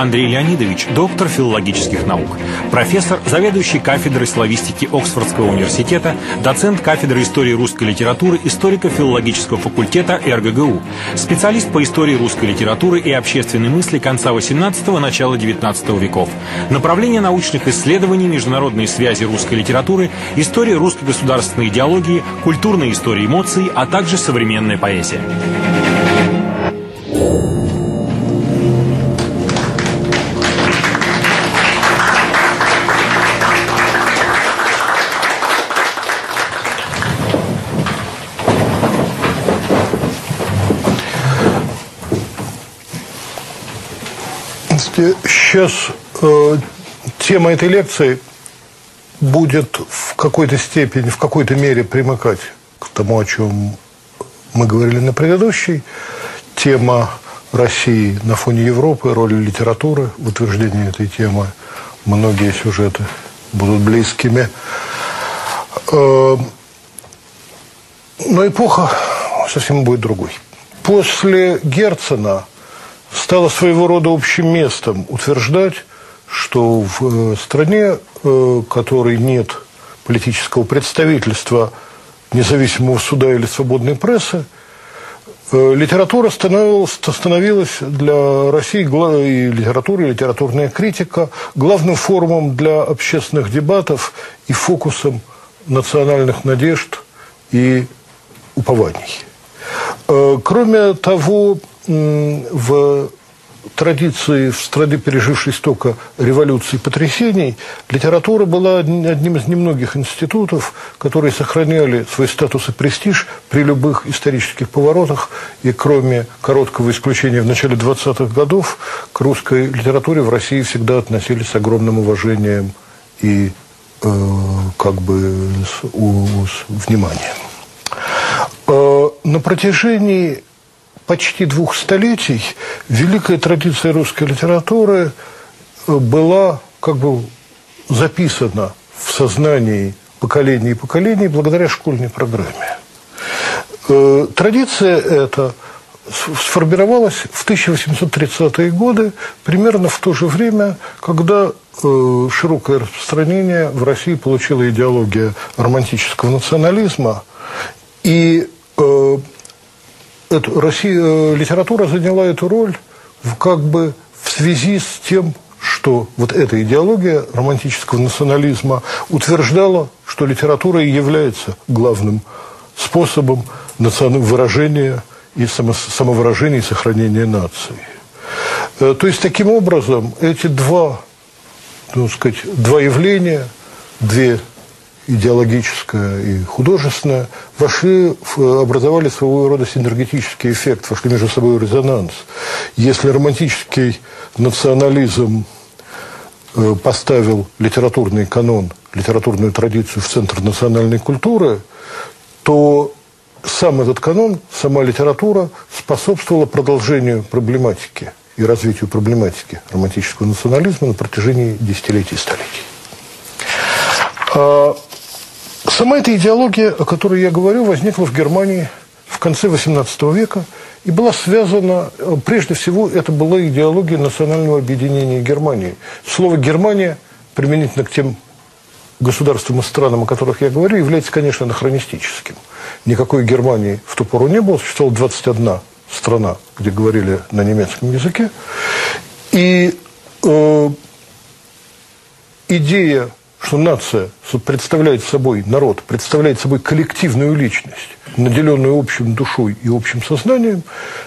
Андрей Леонидович, доктор филологических наук, профессор, заведующий кафедрой славистики Оксфордского университета, доцент кафедры истории русской литературы историко-филологического факультета РГГУ, специалист по истории русской литературы и общественной мысли конца XVIII – начала XIX веков, направление научных исследований, международные связи русской литературы, история русской государственной идеологии, культурная история эмоций, а также современная поэзия. Сейчас э, тема этой лекции будет в какой-то степени, в какой-то мере примыкать к тому, о чем мы говорили на предыдущей. Тема России на фоне Европы, роль литературы в утверждении этой темы. Многие сюжеты будут близкими. Э, но эпоха совсем будет другой. После Герцена стало своего рода общим местом утверждать, что в э, стране, э, которой нет политического представительства, независимого суда или свободной прессы, э, литература становилась, для России, и литература, и литературная критика, главным форумом для общественных дебатов и фокусом национальных надежд и упований. Кроме того, в традиции в стране, пережившей столько революций и потрясений, литература была одним из немногих институтов, которые сохраняли свой статус и престиж при любых исторических поворотах. И кроме короткого исключения в начале 20-х годов, к русской литературе в России всегда относились с огромным уважением и э, как бы с, у, с вниманием. На протяжении почти двух столетий великая традиция русской литературы э, была как бы записана в сознании поколений и поколений благодаря школьной программе. Э, традиция эта сформировалась в 1830-е годы, примерно в то же время, когда э, широкое распространение в России получила идеология романтического национализма, и эту, Россия, э, литература заняла эту роль в, как бы в связи с тем, что вот эта идеология романтического национализма утверждала, что литература и является главным способом выражения и самовыражения и сохранения нации. Э, то есть, таким образом, эти два, ну, сказать, два явления, две идеологическое и художественное, вошли, образовали своего рода синергетический эффект, вошли между собой резонанс. Если романтический национализм э, поставил литературный канон, литературную традицию в центр национальной культуры, то сам этот канон, сама литература способствовала продолжению проблематики и развитию проблематики романтического национализма на протяжении десятилетий и столетий. Сама эта идеология, о которой я говорю, возникла в Германии в конце XVIII века и была связана, э, прежде всего, это была идеология национального объединения Германии. Слово «Германия» применительно к тем государствам и странам, о которых я говорю, является, конечно, анахронистическим. Никакой Германии в ту пору не было, существовала 21 страна, где говорили на немецком языке. И э, идея что нация представляет собой, народ представляет собой коллективную личность, наделенную общим душой и общим сознанием,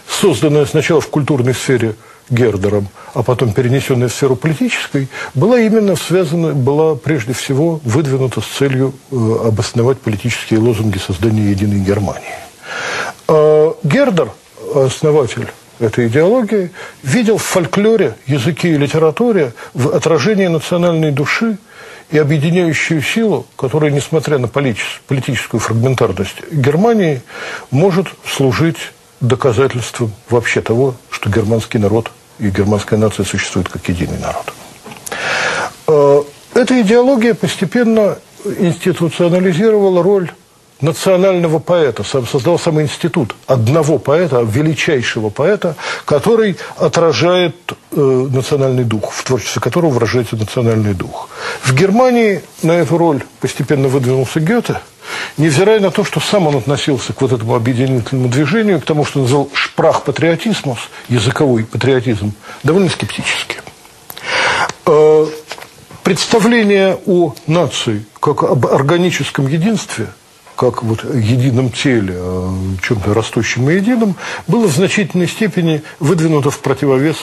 созданная сначала в культурной сфере Гердером, а потом перенесенная в сферу политической, была именно связана, была прежде всего выдвинута с целью э, обосновать политические лозунги создания единой Германии. А Гердер, основатель этой идеологии, видел в фольклоре, языке и литературе в отражении национальной души – и объединяющую силу, которая, несмотря на политическую фрагментарность Германии, может служить доказательством вообще того, что германский народ и германская нация существуют как единый народ. Э, эта идеология постепенно институционализировала роль национального поэта, создал самый институт одного поэта, величайшего поэта, который отражает э, национальный дух, в творчестве которого выражается национальный дух. В Германии на эту роль постепенно выдвинулся Гёте, невзирая на то, что сам он относился к вот этому объединительному движению, к тому, что называл шпрах-патриотизмус, языковой патриотизм, довольно скептически. Э, представление о нации как об органическом единстве – как вот едином теле, а чем-то растущем и едином, было в значительной степени выдвинуто в противовес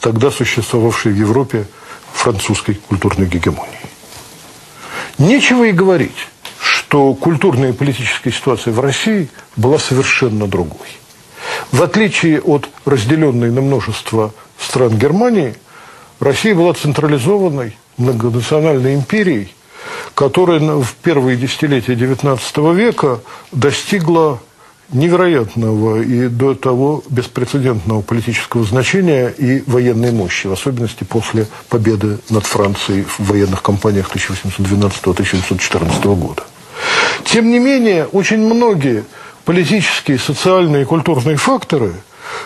тогда существовавшей в Европе французской культурной гегемонии. Нечего и говорить, что культурная и политическая ситуация в России была совершенно другой. В отличие от разделенной на множество стран Германии, Россия была централизованной многонациональной империей, которая в первые десятилетия XIX века достигла невероятного и до того беспрецедентного политического значения и военной мощи, в особенности после победы над Францией в военных кампаниях 1812-1814 года. Тем не менее, очень многие политические, социальные и культурные факторы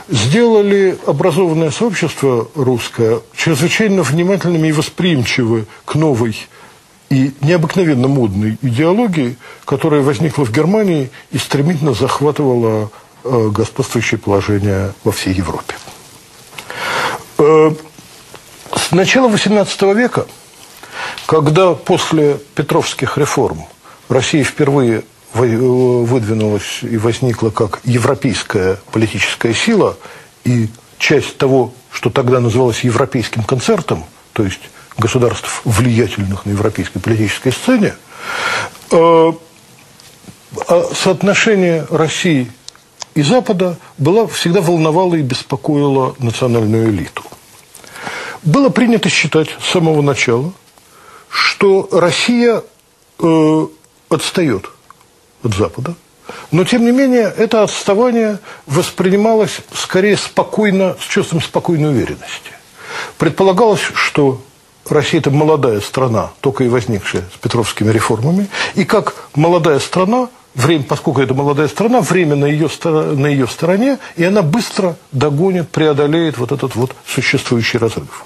сделали образованное сообщество русское чрезвычайно внимательными и восприимчивы к новой и необыкновенно модной идеологии, которая возникла в Германии и стремительно захватывала э, господствующее положение во всей Европе. Э, с начала XVIII века, когда после Петровских реформ Россия впервые э, выдвинулась и возникла как европейская политическая сила и часть того, что тогда называлось европейским концертом, то есть государств, влиятельных на европейской политической сцене, э, а соотношение России и Запада было, всегда волновало и беспокоило национальную элиту. Было принято считать с самого начала, что Россия э, отстает от Запада, но, тем не менее, это отставание воспринималось скорее спокойно, с чувством спокойной уверенности. Предполагалось, что Россия – это молодая страна, только и возникшая с петровскими реформами. И как молодая страна, время, поскольку это молодая страна, время на ее, на ее стороне, и она быстро догонит, преодолеет вот этот вот существующий разрыв.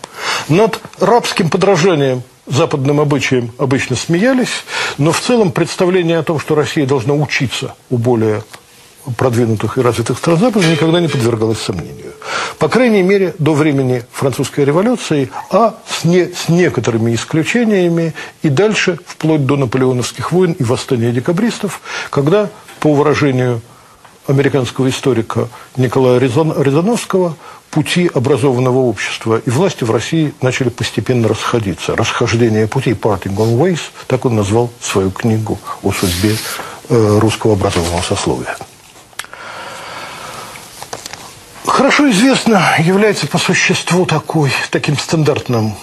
Над рабским подражанием западным обычаям обычно смеялись, но в целом представление о том, что Россия должна учиться у более продвинутых и развитых стран Запада никогда не подвергалось сомнению. По крайней мере, до времени французской революции, а с, не, с некоторыми исключениями и дальше, вплоть до наполеоновских войн и восстания декабристов, когда, по выражению американского историка Николая Резановского, пути образованного общества и власти в России начали постепенно расходиться. Расхождение путей, parting on ways, так он назвал свою книгу о судьбе э, русского образованного сословия хорошо известно, является по существу такой, таким стандартным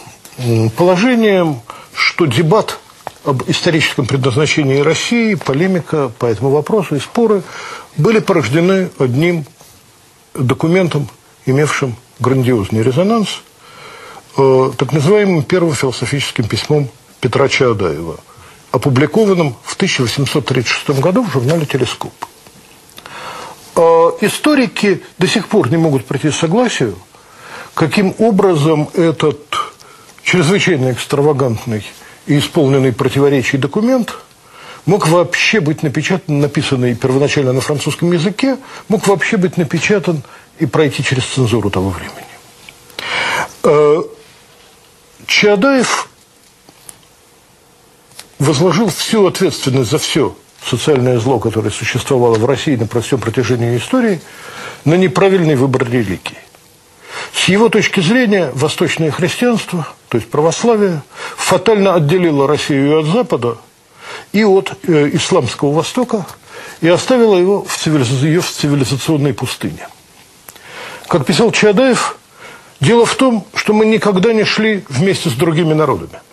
положением, что дебат об историческом предназначении России, полемика по этому вопросу и споры были порождены одним документом, имевшим грандиозный резонанс, э, так называемым первым философическим письмом Петра Чаадаева, опубликованным в 1836 году в журнале «Телескоп». А историки до сих пор не могут прийти к согласию, каким образом этот чрезвычайно экстравагантный и исполненный противоречий документ мог вообще быть напечатан, написанный первоначально на французском языке, мог вообще быть напечатан и пройти через цензуру того времени. А, Чаадаев возложил всю ответственность за все социальное зло, которое существовало в России на всем протяжении истории, на неправильный выбор религии. С его точки зрения, восточное христианство, то есть православие, фатально отделило Россию от Запада и от э, исламского Востока и оставило его в цивилиза... ее в цивилизационной пустыне. Как писал Чадаев, дело в том, что мы никогда не шли вместе с другими народами –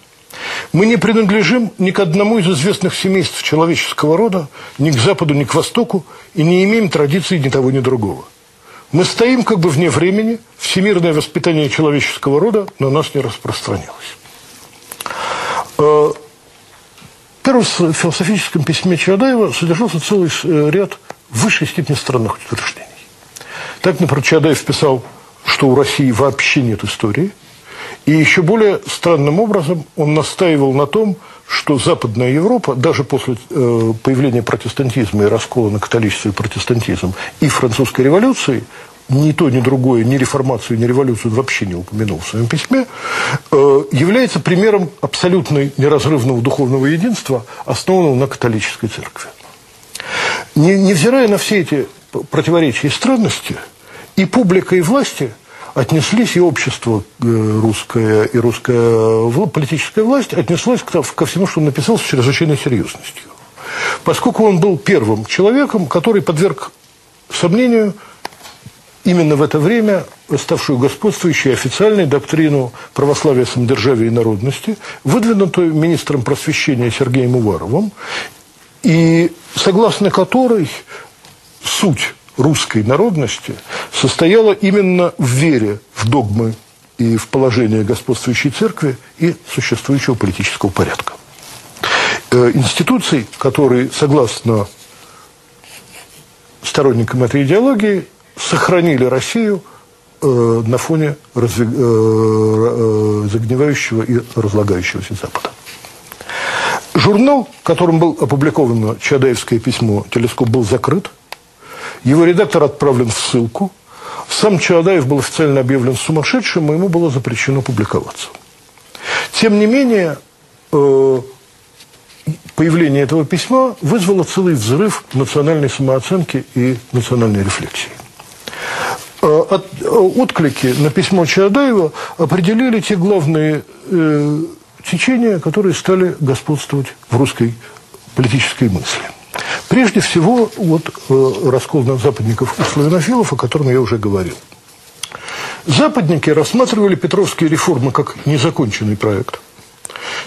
мы не принадлежим ни к одному из известных семейств человеческого рода, ни к Западу, ни к Востоку, и не имеем традиций ни того, ни другого. Мы стоим как бы вне времени, всемирное воспитание человеческого рода на нас не распространилось. Э, в философическом письме Чадаева содержался целый э, ряд высшей степени странных утверждений. Так, например, Чадаев писал, что у России вообще нет истории. И еще более странным образом он настаивал на том, что Западная Европа, даже после э, появления протестантизма и раскола на католичество и протестантизм и французской революции, ни то, ни другое, ни реформацию, ни революцию вообще не упомянул в своем письме, э, является примером абсолютно неразрывного духовного единства, основанного на католической церкви. Не, невзирая на все эти противоречия и странности, и публика, и власти отнеслись, и общество э, русское, и русская политическая власть отнеслась ко всему, что он написал, с чрезвычайной серьезностью. Поскольку он был первым человеком, который подверг сомнению именно в это время ставшую господствующей официальной доктрину православия, самодержавия и народности, выдвинутую министром просвещения Сергеем Уваровым, и согласно которой суть русской народности состояла именно в вере в догмы и в положение господствующей церкви и существующего политического порядка. Э, институций, которые, согласно сторонникам этой идеологии, сохранили Россию э, на фоне разве, э, загнивающего и разлагающегося Запада. Журнал, которым было опубликовано Чадаевское письмо «Телескоп» был закрыт. Его редактор отправлен в ссылку. Сам Чадаев был официально объявлен сумасшедшим, и ему было запрещено публиковаться. Тем не менее, э, появление этого письма вызвало целый взрыв национальной самооценки и национальной рефлексии. Э, от, отклики на письмо Чадаева определили те главные э, течения, которые стали господствовать в русской политической мысли. Прежде всего, вот э, раскол на западников и славянофилов, о котором я уже говорил. Западники рассматривали петровские реформы как незаконченный проект.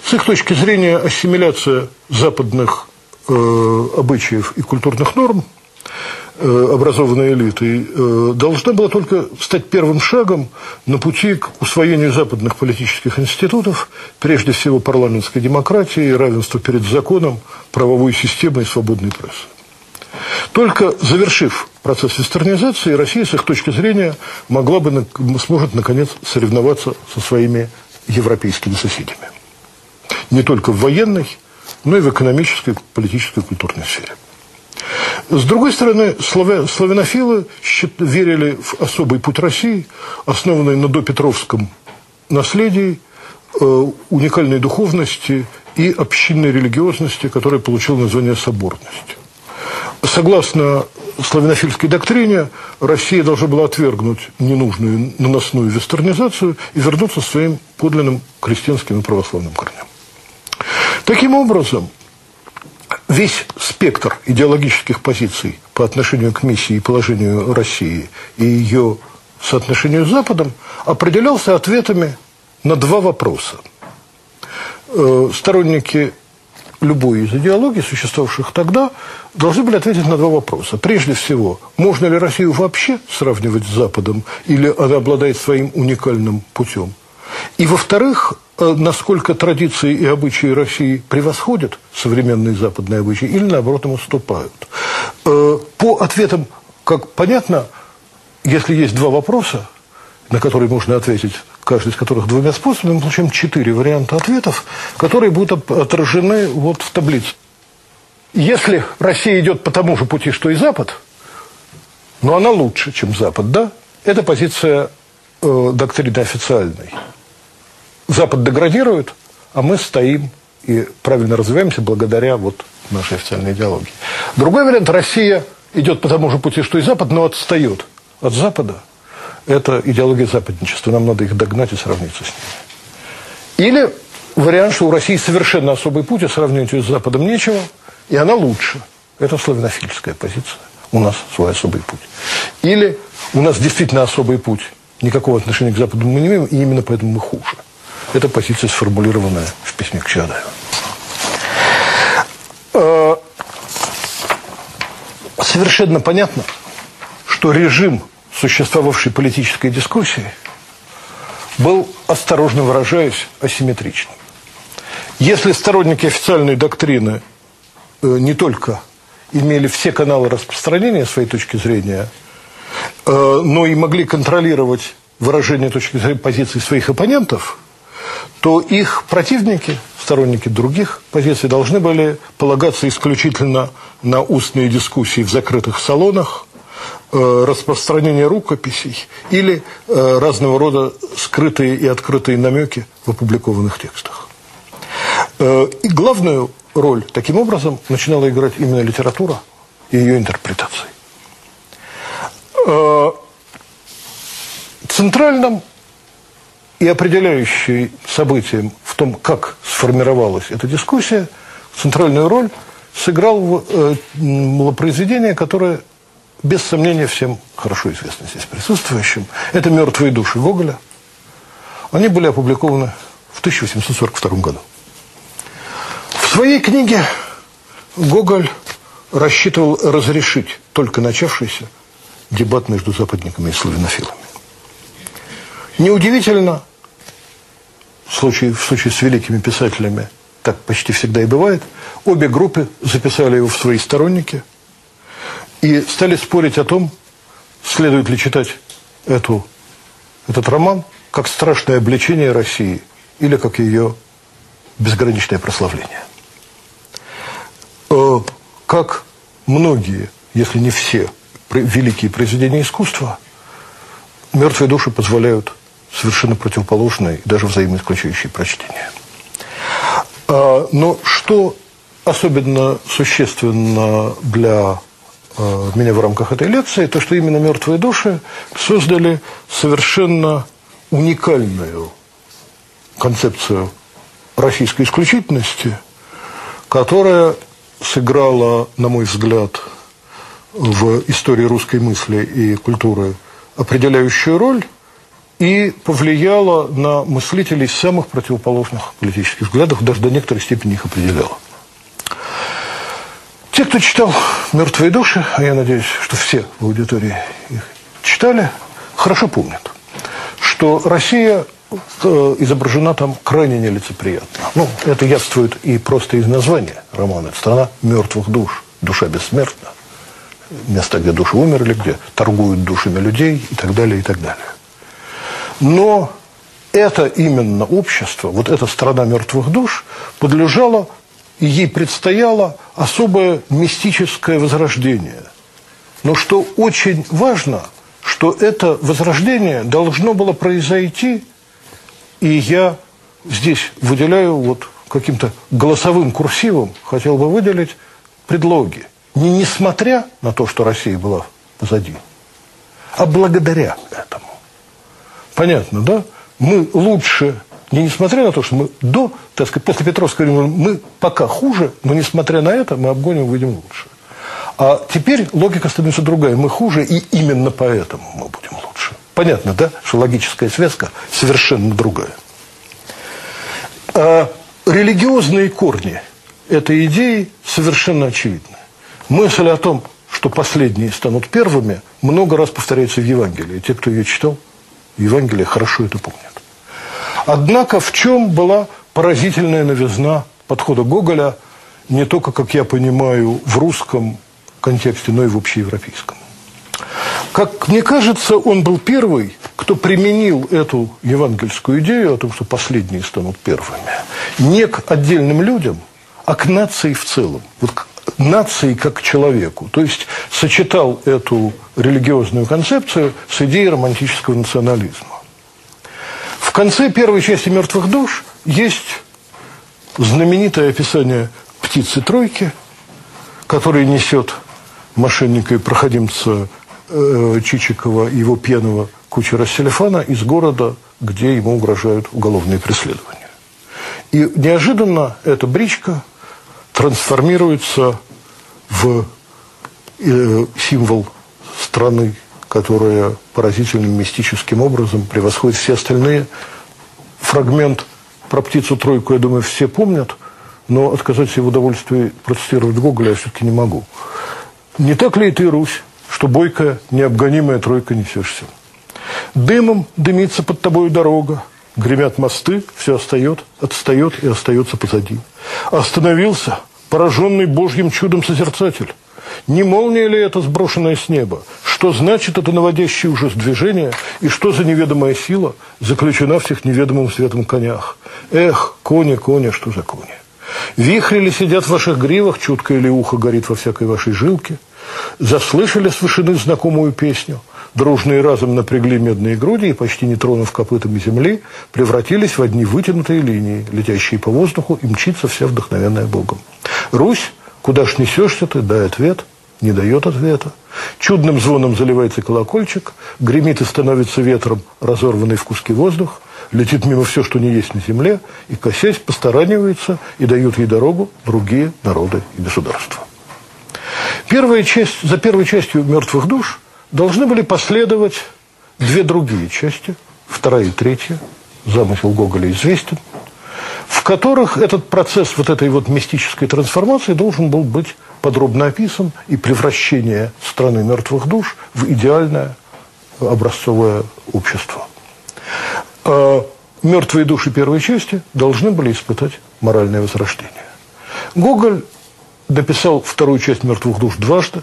С их точки зрения ассимиляция западных э, обычаев и культурных норм – образованной элитой, э, должна была только стать первым шагом на пути к усвоению западных политических институтов, прежде всего парламентской демократии, равенства перед законом, правовой системы и свободной прессы. Только завершив процесс вестернизации, Россия, с их точки зрения, могла бы, сможет, наконец, соревноваться со своими европейскими соседями. Не только в военной, но и в экономической, политической культурной сфере. С другой стороны, славянофилы верили в особый путь России, основанный на допетровском наследии, э, уникальной духовности и общинной религиозности, которая получила название соборность. Согласно славянофильской доктрине, Россия должна была отвергнуть ненужную наносную вестернизацию и вернуться к своим подлинным крестьянским и православным корням. Таким образом, весь спектр идеологических позиций по отношению к миссии и положению России и ее соотношению с Западом определялся ответами на два вопроса. Э, сторонники любой из идеологий, существовавших тогда, должны были ответить на два вопроса. Прежде всего, можно ли Россию вообще сравнивать с Западом, или она обладает своим уникальным путем? И, во-вторых, насколько традиции и обычаи России превосходят современные западные обычаи или, наоборот, им уступают. Э, по ответам, как понятно, если есть два вопроса, на которые можно ответить, каждый из которых двумя способами, мы получаем четыре варианта ответов, которые будут отражены вот в таблице. Если Россия идет по тому же пути, что и Запад, но она лучше, чем Запад, да? Это позиция э, доктрины официальной. Запад деградирует, а мы стоим и правильно развиваемся благодаря вот нашей официальной идеологии. Другой вариант – Россия идет по тому же пути, что и Запад, но отстает от Запада. Это идеология западничества. Нам надо их догнать и сравниться с ними. Или вариант, что у России совершенно особый путь, и сравнивать ее с Западом нечего, и она лучше. Это славянофильская позиция. У нас свой особый путь. Или у нас действительно особый путь. Никакого отношения к Западу мы не имеем, и именно поэтому мы хуже. Это позиция, сформулированная в письме к Чадаеву. Э, совершенно понятно, что режим существовавшей политической дискуссии был, осторожно выражаясь, асимметричным. Если сторонники официальной доктрины э, не только имели все каналы распространения своей точки зрения, э, но и могли контролировать выражение точки зрения позиций своих оппонентов, то их противники, сторонники других позиций, должны были полагаться исключительно на устные дискуссии в закрытых салонах, э, распространение рукописей или э, разного рода скрытые и открытые намеки в опубликованных текстах. Э, и главную роль таким образом начинала играть именно литература и ее интерпретации. Центральным и определяющим событием в том, как сформировалась эта дискуссия, центральную роль сыграл э, произведение, которое, без сомнения, всем хорошо известно здесь присутствующим. Это «Мертвые души» Гоголя. Они были опубликованы в 1842 году. В своей книге Гоголь рассчитывал разрешить только начавшийся дебат между западниками и славянофилами. Неудивительно, в случае, в случае с великими писателями так почти всегда и бывает, обе группы записали его в свои сторонники и стали спорить о том, следует ли читать эту, этот роман как страшное обличение России или как ее безграничное прославление. Э, как многие, если не все, великие произведения искусства, мертвые души позволяют совершенно противоположные и даже взаимоисключающие прочтения. А, но что особенно существенно для а, меня в рамках этой лекции, то что именно «Мертвые души» создали совершенно уникальную концепцию российской исключительности, которая сыграла, на мой взгляд, в истории русской мысли и культуры определяющую роль – и повлияло на мыслителей самых противоположных политических взглядов, даже до некоторой степени их определяло. Те, кто читал «Мертвые души», а я надеюсь, что все в аудитории их читали, хорошо помнят, что Россия э, изображена там крайне нелицеприятно. Ну, это явствует и просто из названия романа. Это страна мертвых душ, душа бессмертна. Место, где души умерли, где торгуют душами людей и так далее, и так далее. Но это именно общество, вот эта страна мертвых душ, подлежало, и ей предстояло особое мистическое возрождение. Но что очень важно, что это возрождение должно было произойти, и я здесь выделяю вот каким-то голосовым курсивом, хотел бы выделить предлоги. Не несмотря на то, что Россия была позади, а благодаря этому. Понятно, да? Мы лучше, не несмотря на то, что мы до, так сказать, после Петровского мы пока хуже, но несмотря на это мы обгоним, выйдем лучше. А теперь логика становится другая. Мы хуже, и именно поэтому мы будем лучше. Понятно, да? Что логическая связка совершенно другая. А религиозные корни этой идеи совершенно очевидны. Мысль о том, что последние станут первыми, много раз повторяется в Евангелии. Те, кто ее читал, Евангелие хорошо это помнят. Однако в чем была поразительная новизна подхода Гоголя не только, как я понимаю, в русском контексте, но и в общеевропейском. Как мне кажется, он был первый, кто применил эту евангельскую идею о том, что последние станут первыми, не к отдельным людям, а к нации в целом. Вот нации как человеку. То есть сочетал эту религиозную концепцию с идеей романтического национализма. В конце первой части «Мертвых душ» есть знаменитое описание птицы тройки, которая несет мошенника и проходимца э, Чичикова и его пьяного кучера Селефана из города, где ему угрожают уголовные преследования. И неожиданно эта бричка трансформируется в э, символ страны, которая поразительным мистическим образом превосходит все остальные. Фрагмент про птицу-тройку, я думаю, все помнят, но отказать себе в удовольствии процитировать Гоголя я все-таки не могу. Не так ли и ты, Русь, что бойкая, необгонимая тройка несешься? Дымом дымится под тобою дорога, Гремят мосты, все остает, отстает и остается позади. Остановился пораженный Божьим чудом созерцатель. Не молния ли это, сброшенная с неба? Что значит это наводящее ужас движение? И что за неведомая сила заключена в всех неведомым светом конях? Эх, кони, кони, что за кони? Вихри ли сидят в ваших гривах, чуткое ли ухо горит во всякой вашей жилке? Заслышали с вышины знакомую песню? Дружные разом напрягли медные груди и, почти не тронув копытами земли, превратились в одни вытянутые линии, летящие по воздуху, и мчится вся вдохновенная Богом. Русь, куда ж несешься ты, дай ответ, не дает ответа. Чудным звоном заливается колокольчик, гремит и становится ветром разорванный в куски воздух, летит мимо все, что не есть на земле, и, косясь, постаранивается, и дают ей дорогу другие народы и государства. Первая часть, за первой частью «Мертвых душ» должны были последовать две другие части, вторая и третья, замысел Гоголя известен, в которых этот процесс вот этой вот мистической трансформации должен был быть подробно описан и превращение страны мертвых душ в идеальное образцовое общество. А мертвые души первой части должны были испытать моральное возрождение. Гоголь написал вторую часть «Мертвых душ» дважды,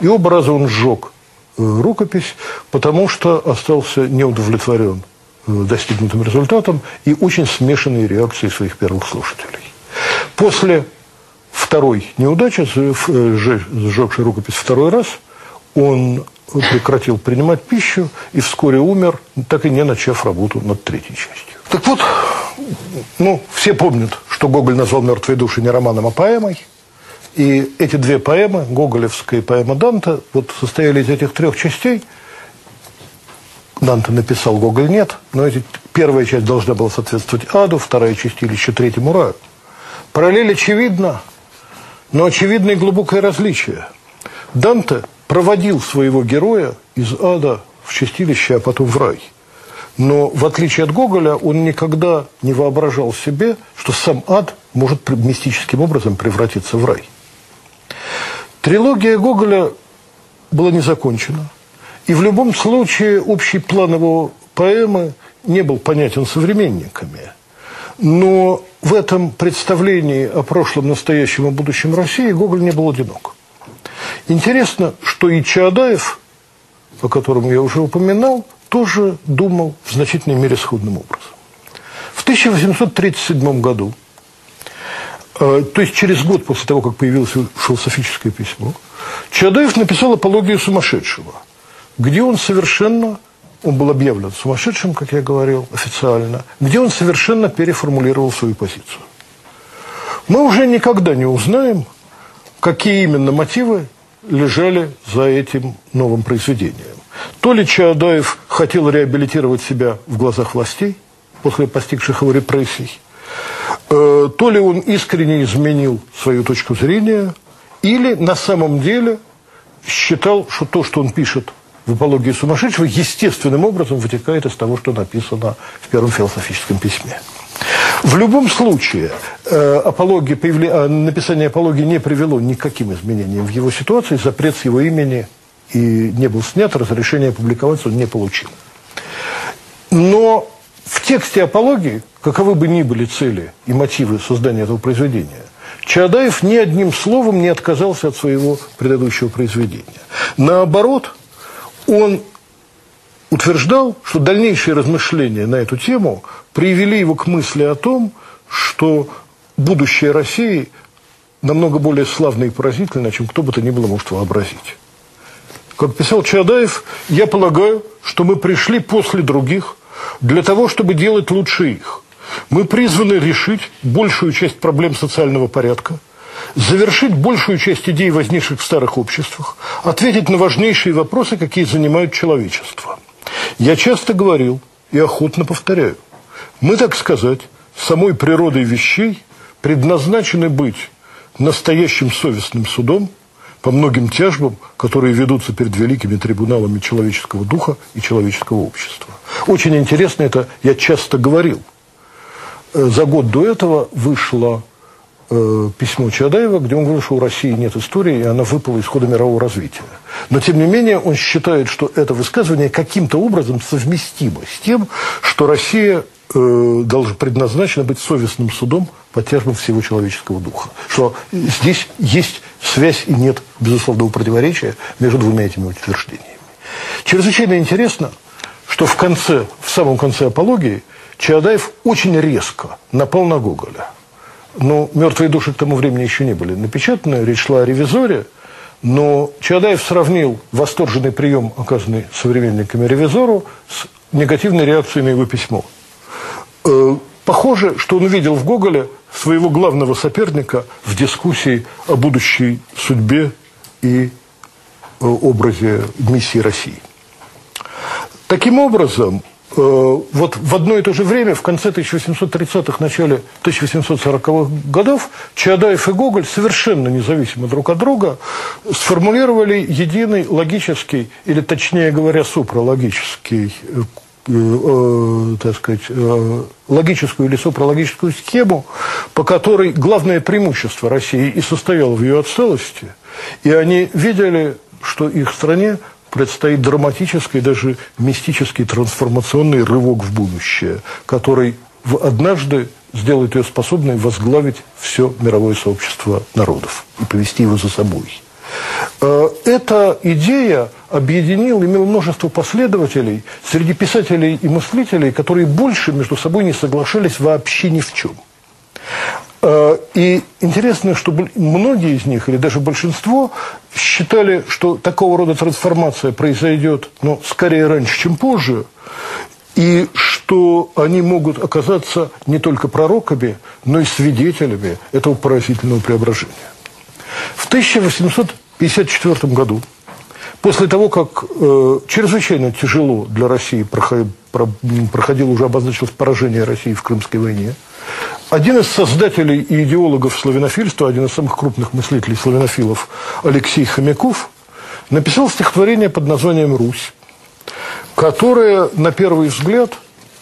и оба раза он сжег рукопись, потому что остался неудовлетворен э, достигнутым результатом и очень смешанные реакции своих первых слушателей. После второй неудачи, э, сжегший рукопись второй раз, он прекратил принимать пищу и вскоре умер, так и не начав работу над третьей частью. Так вот, ну, все помнят, что Гоголь назвал «Мертвые души» не романом, а поэмой – и эти две поэмы, гоголевская и поэма Данта, вот состояли из этих трех частей. Данте написал, Гоголь нет, но эти, первая часть должна была соответствовать аду, вторая чистилище третьему раю. Параллель очевидна, но очевидно и глубокое различие. Данте проводил своего героя из ада в чистилище, а потом в рай. Но в отличие от Гоголя, он никогда не воображал себе, что сам ад может мистическим образом превратиться в рай. Трилогия Гоголя была не закончена. И в любом случае общий план его поэмы не был понятен современниками. Но в этом представлении о прошлом, настоящем и будущем России Гоголь не был одинок. Интересно, что и Чаадаев, о котором я уже упоминал, тоже думал в значительной мере сходным образом. В 1837 году то есть через год после того, как появилось философическое письмо, Чадаев написал «Апологию сумасшедшего», где он совершенно, он был объявлен сумасшедшим, как я говорил, официально, где он совершенно переформулировал свою позицию. Мы уже никогда не узнаем, какие именно мотивы лежали за этим новым произведением. То ли Чаадаев хотел реабилитировать себя в глазах властей после постигших его репрессий, Э, то ли он искренне изменил свою точку зрения, или на самом деле считал, что то, что он пишет в апологии сумасшедшего, естественным образом вытекает из того, что написано в первом философическом письме. В любом случае, э, апология. Э, написание апологии не привело никаким изменениям в его ситуации, запрет с его имени и не был снят, разрешение опубликоваться он не получил. Но в тексте апологии, каковы бы ни были цели и мотивы создания этого произведения, Чаадаев ни одним словом не отказался от своего предыдущего произведения. Наоборот, он утверждал, что дальнейшие размышления на эту тему привели его к мысли о том, что будущее России намного более славное и поразительное, чем кто бы то ни было может вообразить. Как писал Чаадаев, я полагаю, что мы пришли после других – для того, чтобы делать лучше их. Мы призваны решить большую часть проблем социального порядка, завершить большую часть идей, возникших в старых обществах, ответить на важнейшие вопросы, какие занимают человечество. Я часто говорил и охотно повторяю, мы, так сказать, самой природой вещей предназначены быть настоящим совестным судом по многим тяжбам, которые ведутся перед великими трибуналами человеческого духа и человеческого общества. Очень интересно это, я часто говорил. Э, за год до этого вышло э, письмо Чадаева, где он говорил, что у России нет истории, и она выпала из хода мирового развития. Но, тем не менее, он считает, что это высказывание каким-то образом совместимо с тем, что Россия э, должно предназначено быть совестным судом по терминам всего человеческого духа. Что здесь есть связь и нет безусловного противоречия между двумя этими утверждениями. Чрезвычайно интересно, что в конце, в самом конце апологии Чаадаев очень резко напал на Гоголя. Но мертвые души к тому времени еще не были напечатаны, речь шла о ревизоре, но Чаадаев сравнил восторженный прием, оказанный современниками ревизору, с негативной реакцией на его письмо. Э, похоже, что он увидел в Гоголе своего главного соперника в дискуссии о будущей судьбе и э, образе миссии России. Таким образом, э, вот в одно и то же время, в конце 1830-х, начале 1840-х годов, Чаадаев и Гоголь, совершенно независимо друг от друга, сформулировали единый логический, или точнее говоря, супралогический Э, так сказать, э, логическую или супралогическую схему, по которой главное преимущество России и состояло в ее отсталости, и они видели, что их стране предстоит драматический, даже мистический трансформационный рывок в будущее, который однажды сделает ее способной возглавить все мировое сообщество народов и повести его за собой. Э, эта идея объединила, имела множество последователей среди писателей и мыслителей, которые больше между собой не соглашались вообще ни в чем. Э, и интересно, что многие из них, или даже большинство, считали, что такого рода трансформация произойдет, но скорее раньше, чем позже, и что они могут оказаться не только пророками, но и свидетелями этого поразительного преображения. В 1854 году, после того, как э, чрезвычайно тяжело для России проходило, уже обозначилось поражение России в Крымской войне, один из создателей и идеологов славянофильства, один из самых крупных мыслителей славянофилов, Алексей Хомяков, написал стихотворение под названием «Русь», которое, на первый взгляд,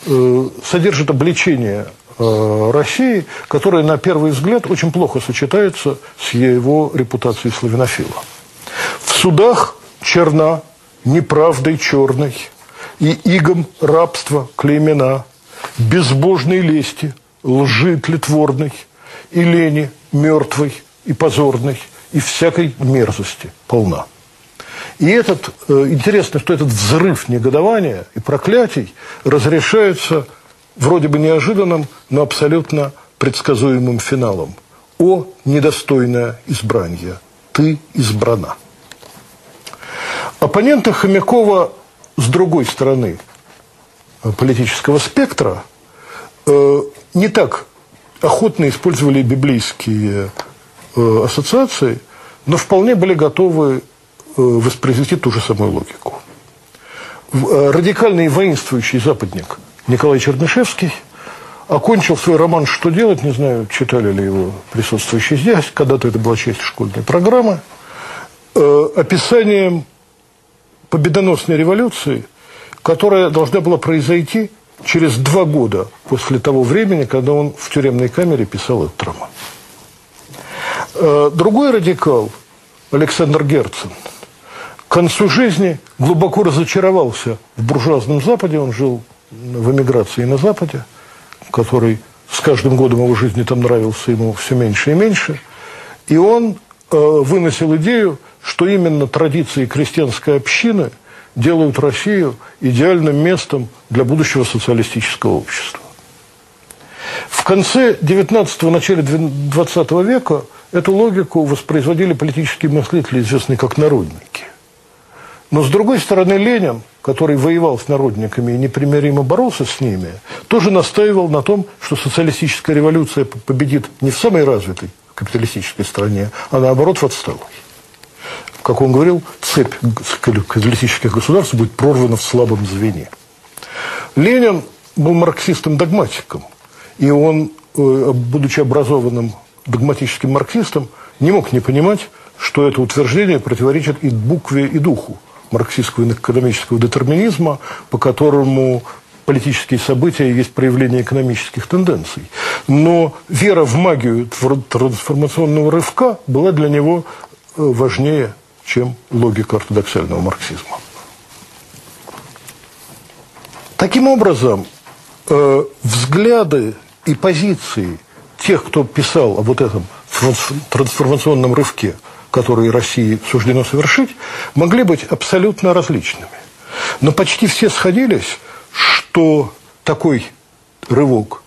э, содержит обличение России, которая, на первый взгляд, очень плохо сочетается с его репутацией славянофила. В судах черна, неправдой черной, и игом рабства клеймена, безбожной лести, лжи тлетворной, и лени мертвой и позорной, и всякой мерзости полна. И этот, э, интересно, что этот взрыв негодования и проклятий разрешается вроде бы неожиданным, но абсолютно предсказуемым финалом. «О, недостойное избрание! Ты избрана!» Оппоненты Хомякова с другой стороны политического спектра э, не так охотно использовали библейские э, ассоциации, но вполне были готовы э, воспроизвести ту же самую логику. Радикальный воинствующий западник – Николай Чернышевский окончил свой роман «Что делать?», не знаю, читали ли его присутствующие здесь, когда-то это была часть школьной программы, э, описанием победоносной революции, которая должна была произойти через два года после того времени, когда он в тюремной камере писал этот роман. Э, другой радикал, Александр Герцен, к концу жизни глубоко разочаровался в буржуазном Западе, он жил в эмиграции на Западе, который с каждым годом его жизни там нравился ему все меньше и меньше. И он э, выносил идею, что именно традиции крестьянской общины делают Россию идеальным местом для будущего социалистического общества. В конце 19-го, начале 20 века эту логику воспроизводили политические мыслители, известные как народники. Но, с другой стороны, Ленин, который воевал с народниками и непримиримо боролся с ними, тоже настаивал на том, что социалистическая революция победит не в самой развитой капиталистической стране, а наоборот в отсталой. Как он говорил, цепь капиталистических государств будет прорвана в слабом звене. Ленин был марксистом-догматиком, и он, э, будучи образованным догматическим марксистом, не мог не понимать, что это утверждение противоречит и букве, и духу марксистского экономического детерминизма, по которому политические события есть проявление экономических тенденций. Но вера в магию трансформационного рывка была для него э, важнее, чем логика ортодоксального марксизма. Таким образом, э, взгляды и позиции тех, кто писал о вот этом трансформационном рывке, который России суждено совершить, могли быть абсолютно различными. Но почти все сходились, что такой рывок,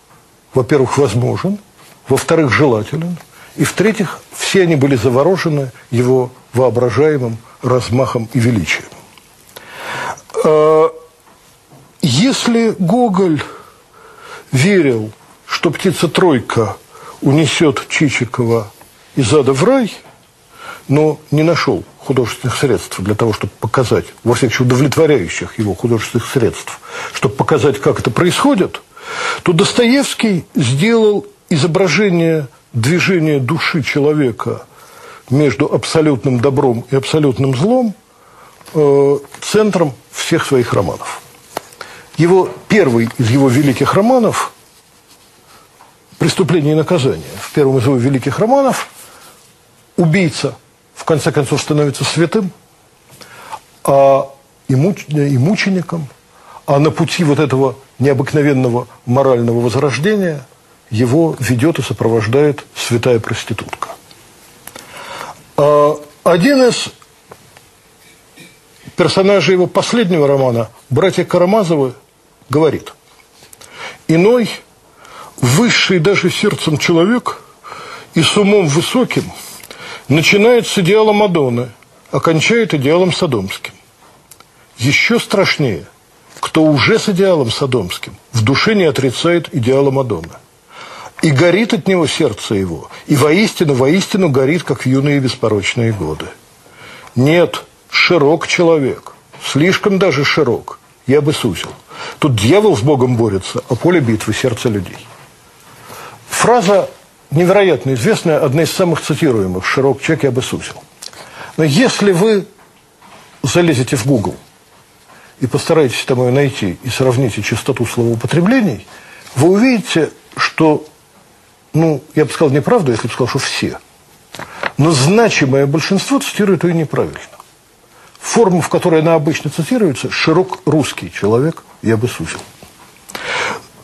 во-первых, возможен, во-вторых, желателен, и в-третьих, все они были заворожены его воображаемым размахом и величием. А, если Гоголь верил, что птица-тройка унесет Чичикова из ада в рай, но не нашел художественных средств для того, чтобы показать, во всяком случае, удовлетворяющих его художественных средств, чтобы показать, как это происходит, то Достоевский сделал изображение движения души человека между абсолютным добром и абсолютным злом э, центром всех своих романов. Его первый из его великих романов «Преступление и наказание». В первом из его великих романов убийца в конце концов становится святым а и, муч, и мучеником, а на пути вот этого необыкновенного морального возрождения его ведет и сопровождает святая проститутка. А один из персонажей его последнего романа, братья Карамазовы, говорит, «Иной, высший даже сердцем человек и с умом высоким, начинает с идеала Мадонны, окончает идеалом Содомским. Еще страшнее, кто уже с идеалом Содомским в душе не отрицает идеала Мадонны. И горит от него сердце его, и воистину, воистину горит, как в юные беспорочные годы. Нет, широк человек, слишком даже широк, я бы сузил. Тут дьявол с Богом борется, а поле битвы – сердце людей. Фраза невероятно известная, одна из самых цитируемых «Широк чек я бы сузил». Но если вы залезете в Google и постараетесь там ее найти и сравните частоту словоупотреблений, вы увидите, что, ну, я бы сказал неправду, если бы сказал, что все. Но значимое большинство цитирует ее неправильно. Форма, в которой она обычно цитируется, широк русский человек, я бы сузил.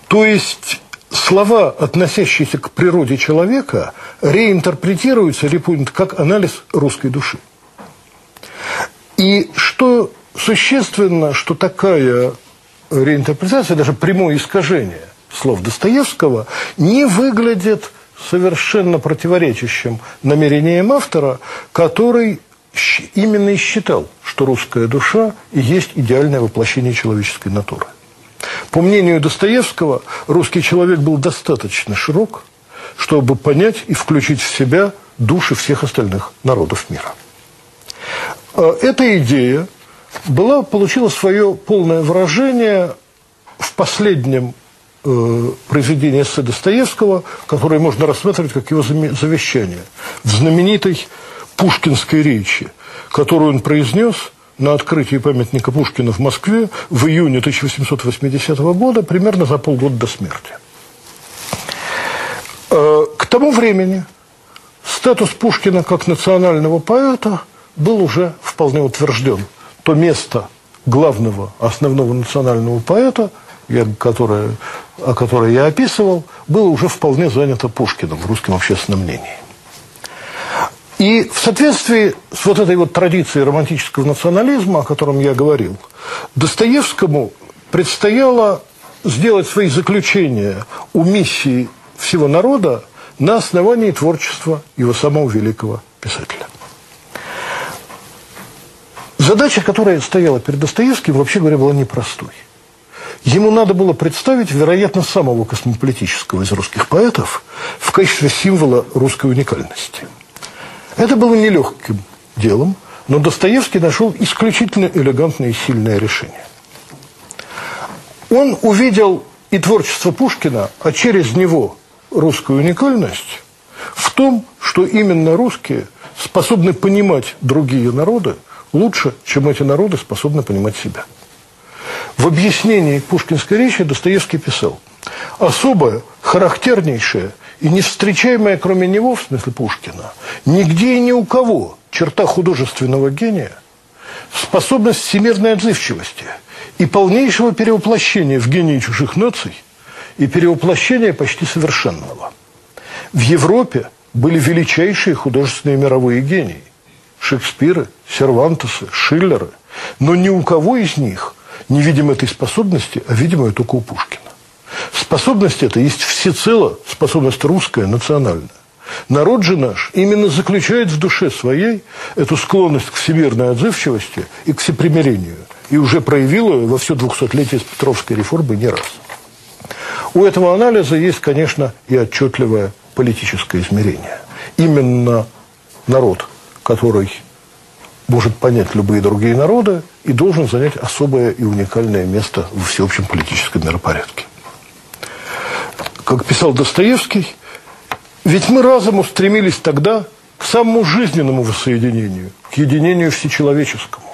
То есть слова, относящиеся к природе человека, реинтерпретируются Репунт как анализ русской души. И что существенно, что такая реинтерпретация, даже прямое искажение слов Достоевского, не выглядит совершенно противоречащим намерениям автора, который именно и считал, что русская душа и есть идеальное воплощение человеческой натуры. По мнению Достоевского, русский человек был достаточно широк, чтобы понять и включить в себя души всех остальных народов мира. А эта идея была, получила свое полное выражение в последнем э, произведении эссе Достоевского, которое можно рассматривать как его завещание, в знаменитой пушкинской речи, которую он произнес – на открытии памятника Пушкина в Москве в июне 1880 года, примерно за полгода до смерти. Э, к тому времени статус Пушкина как национального поэта был уже вполне утвержден. То место главного, основного национального поэта, которое, о которое я описывал, было уже вполне занято Пушкиным в русском общественном мнении. И в соответствии с вот этой вот традицией романтического национализма, о котором я говорил, Достоевскому предстояло сделать свои заключения о миссии всего народа на основании творчества его самого великого писателя. Задача, которая стояла перед Достоевским, вообще говоря, была непростой. Ему надо было представить, вероятно, самого космополитического из русских поэтов в качестве символа русской уникальности – это было нелегким делом, но Достоевский нашел исключительно элегантное и сильное решение. Он увидел и творчество Пушкина, а через него русскую уникальность в том, что именно русские способны понимать другие народы лучше, чем эти народы способны понимать себя. В объяснении пушкинской речи Достоевский писал «Особое, характернейшее и не встречаемая, кроме него, в смысле Пушкина, нигде и ни у кого черта художественного гения, способность всемирной отзывчивости и полнейшего перевоплощения в гении чужих наций и перевоплощение почти совершенного. В Европе были величайшие художественные мировые гении. Шекспиры, Сервантесы, Шиллеры. Но ни у кого из них не видим этой способности, а видимо только у Пушкина. Способность эта есть всецело способность русская, национальная. Народ же наш именно заключает в душе своей эту склонность к всемирной отзывчивости и к всепримирению. И уже проявил ее во все двухсотлетие Петровской реформы не раз. У этого анализа есть, конечно, и отчетливое политическое измерение. Именно народ, который может понять любые другие народы и должен занять особое и уникальное место в всеобщем политическом миропорядке. Как писал Достоевский, ведь мы разом устремились тогда к самому жизненному воссоединению, к единению всечеловеческому.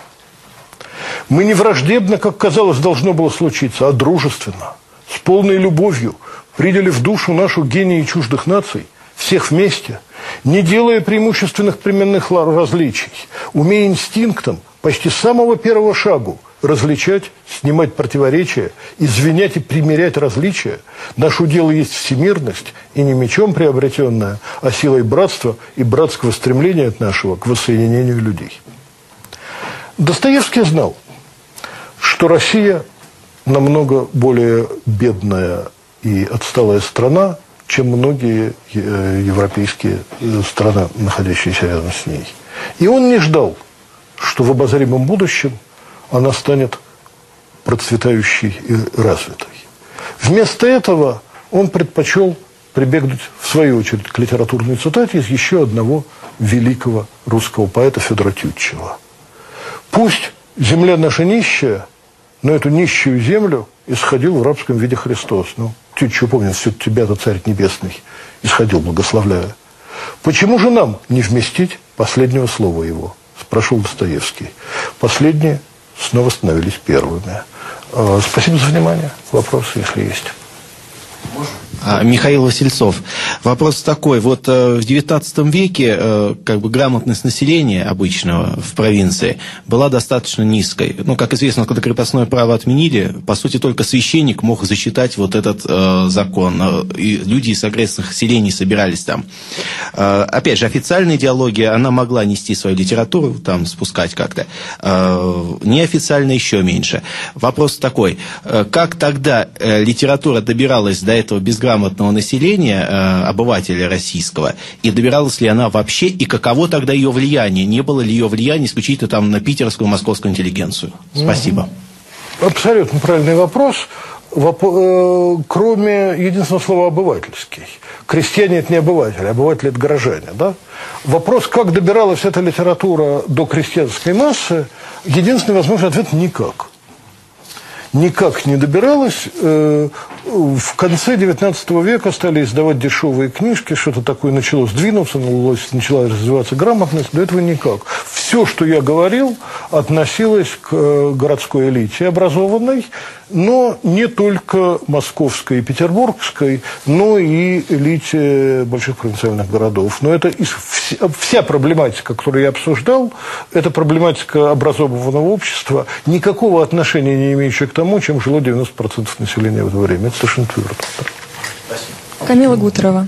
Мы не враждебно, как казалось, должно было случиться, а дружественно, с полной любовью приняли в душу нашу гении чуждых наций, всех вместе, не делая преимущественных племенных различий, умея инстинктом почти с самого первого шагу – различать, снимать противоречия, извинять и примирять различия. Наше дело есть всемирность, и не мечом приобретенная, а силой братства и братского стремления от нашего к воссоединению людей. Достоевский знал, что Россия намного более бедная и отсталая страна, чем многие э, европейские э, страны, находящиеся рядом с ней. И он не ждал, что в обозримом будущем – она станет процветающей и развитой. Вместо этого он предпочел прибегнуть, в свою очередь, к литературной цитате из еще одного великого русского поэта Федора Тютчева. «Пусть земля наша нищая, но эту нищую землю исходил в рабском виде Христос». Ну, Тютчев помнит, все тебя-то царь небесный исходил, благословляя. Почему же нам не вместить последнего слова его? Спрашивал Достоевский. Последнее снова становились первыми. Э, спасибо за внимание. Вопросы, если есть. А, Михаил Васильцов. Вопрос такой. Вот э, в XIX веке э, как бы грамотность населения обычного в провинции была достаточно низкой. Ну, как известно, когда крепостное право отменили, по сути, только священник мог засчитать вот этот э, закон. Э, и люди из окрестных селений собирались там. Э, опять же, официальная идеология, она могла нести свою литературу, там, спускать как-то. Э, неофициально еще меньше. Вопрос такой. Как тогда литература добиралась до этого безграмотного грамотного населения, э, обывателя российского, и добиралась ли она вообще, и каково тогда ее влияние? Не было ли ее влияния исключительно там на питерскую, московскую интеллигенцию? Спасибо. Абсолютно правильный вопрос. Э, кроме единственного слова «обывательский». Крестьяне – это не обыватели, обыватели – это горожане. Да? Вопрос, как добиралась эта литература до крестьянской массы, единственный возможный ответ – никак никак не добиралась. Э, в конце XIX века стали издавать дешевые книжки, что-то такое начало сдвинуться, начала развиваться грамотность, до этого никак. Все, что я говорил, относилось к э, городской элите образованной, но не только московской и петербургской, но и элите больших провинциальных городов. Но это вся проблематика, которую я обсуждал, это проблематика образованного общества, никакого отношения не имеющая к тому, чем жило 90% населения в это время. Это совершенно твердо. Камила Гутерова.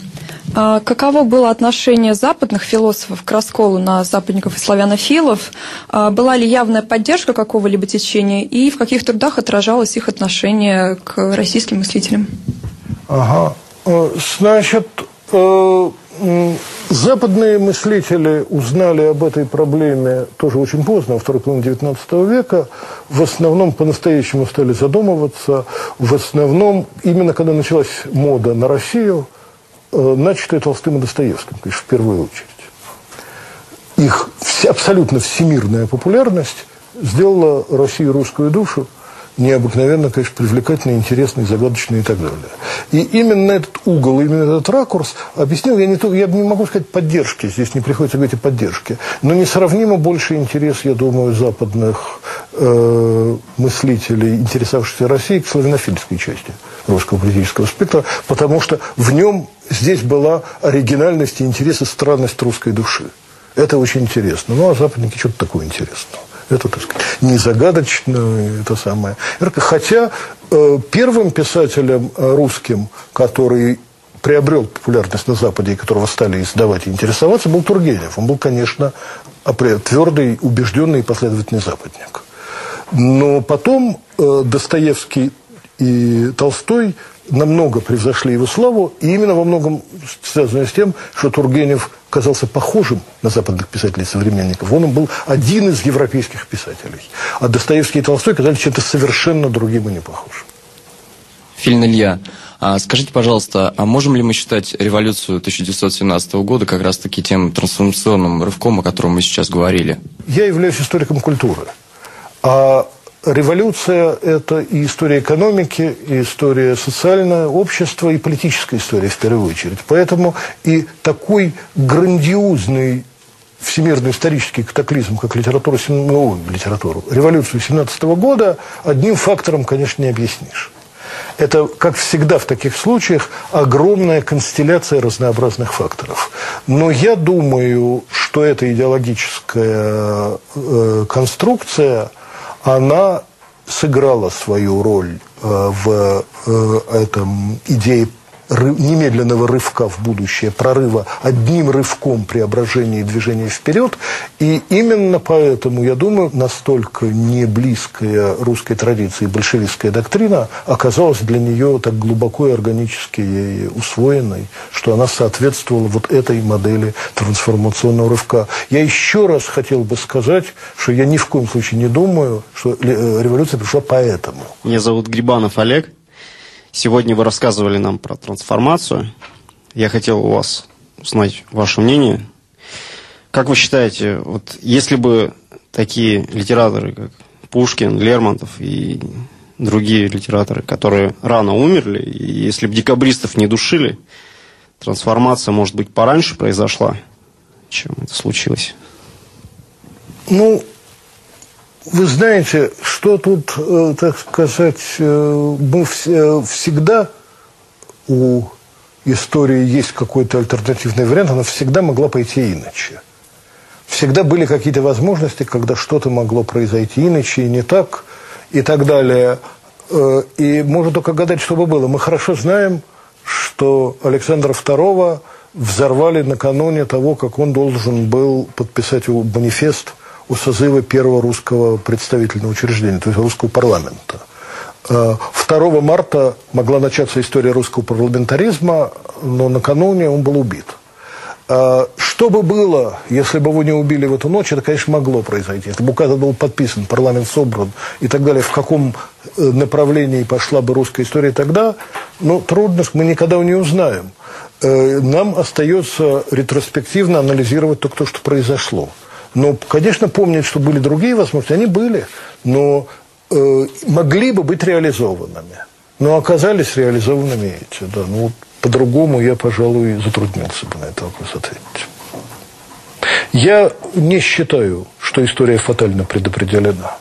А каково было отношение западных философов к расколу на западников и славянофилов? А была ли явная поддержка какого-либо течения? И в каких трудах отражалось их отношение к российским мыслителям? Ага. Э, значит, э, западные мыслители узнали об этой проблеме тоже очень поздно, во второй половине XIX века. В основном по-настоящему стали задумываться. В основном, именно когда началась мода на Россию – начатое Толстым и Достоевским, конечно, в первую очередь. Их абсолютно всемирная популярность сделала Россию русскую душу необыкновенно, конечно, привлекательной, интересной, загадочной и так далее. И именно этот угол, именно этот ракурс объяснил, я не, то, я не могу сказать поддержки, здесь не приходится говорить о поддержке, но несравнимо больше интерес, я думаю, западных э, мыслителей, интересовавшихся Россией, к славянофильской части русского политического спектра, потому что в нем здесь была оригинальность и интерес и странность русской души. Это очень интересно. Ну, а западники что-то такое интересное. Это, так сказать, не это самое. Хотя э, первым писателем русским, который приобрел популярность на Западе и которого стали издавать и интересоваться, был Тургенев. Он был, конечно, твердый, убежденный и последовательный западник. Но потом э, Достоевский и Толстой намного превзошли его славу, и именно во многом связано с тем, что Тургенев казался похожим на западных писателей-современников. Он был один из европейских писателей. А Достоевский и Толстой казались чем-то совершенно другим и не похожим. Фильм Илья, а скажите, пожалуйста, а можем ли мы считать революцию 1917 года как раз-таки тем трансформационным рывком, о котором мы сейчас говорили? Я являюсь историком культуры. А революция – это и история экономики, и история социального общества, и политическая история в первую очередь. Поэтому и такой грандиозный всемирный исторический катаклизм, как литература, ну, литературу, революцию 17 года, одним фактором, конечно, не объяснишь. Это, как всегда в таких случаях, огромная констелляция разнообразных факторов. Но я думаю, что эта идеологическая э, конструкция, она сыграла свою роль э, в э, этом идее немедленного рывка в будущее, прорыва одним рывком преображения и движения вперед. И именно поэтому, я думаю, настолько не близкая русской традиции большевистская доктрина оказалась для нее так глубоко и органически усвоенной, что она соответствовала вот этой модели трансформационного рывка. Я еще раз хотел бы сказать, что я ни в коем случае не думаю, что э, революция пришла поэтому. Меня зовут Грибанов Олег. Сегодня вы рассказывали нам про трансформацию. Я хотел у вас узнать ваше мнение. Как вы считаете, вот если бы такие литераторы, как Пушкин, Лермонтов и другие литераторы, которые рано умерли, и если бы декабристов не душили, трансформация, может быть, пораньше произошла, чем это случилось? Ну, вы знаете, что тут, э, так сказать, э, мы э, всегда у истории есть какой-то альтернативный вариант, она всегда могла пойти иначе. Всегда были какие-то возможности, когда что-то могло произойти иначе и не так, и так далее. И можно только гадать, что бы было. Мы хорошо знаем, что Александра II взорвали накануне того, как он должен был подписать манифест – у созыва первого русского представительного учреждения, то есть русского парламента. 2 э, марта могла начаться история русского парламентаризма, но накануне он был убит. Э, что бы было, если бы его не убили в эту ночь, это, конечно, могло произойти. Если бы указ был подписан, парламент собран и так далее, в каком э, направлении пошла бы русская история тогда, ну, трудно, мы никогда не узнаем. Нам остается ретроспективно анализировать только то, что произошло. Но, конечно, помнят, что были другие возможности, они были, но э, могли бы быть реализованными. Но оказались реализованными эти, да. Ну, вот по-другому я, пожалуй, затруднился бы на этот вопрос ответить. Я не считаю, что история фатально предопределена.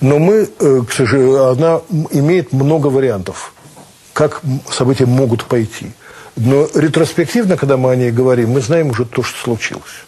Но мы, э, к сожалению, она имеет много вариантов, как события могут пойти. Но ретроспективно, когда мы о ней говорим, мы знаем уже то, что случилось.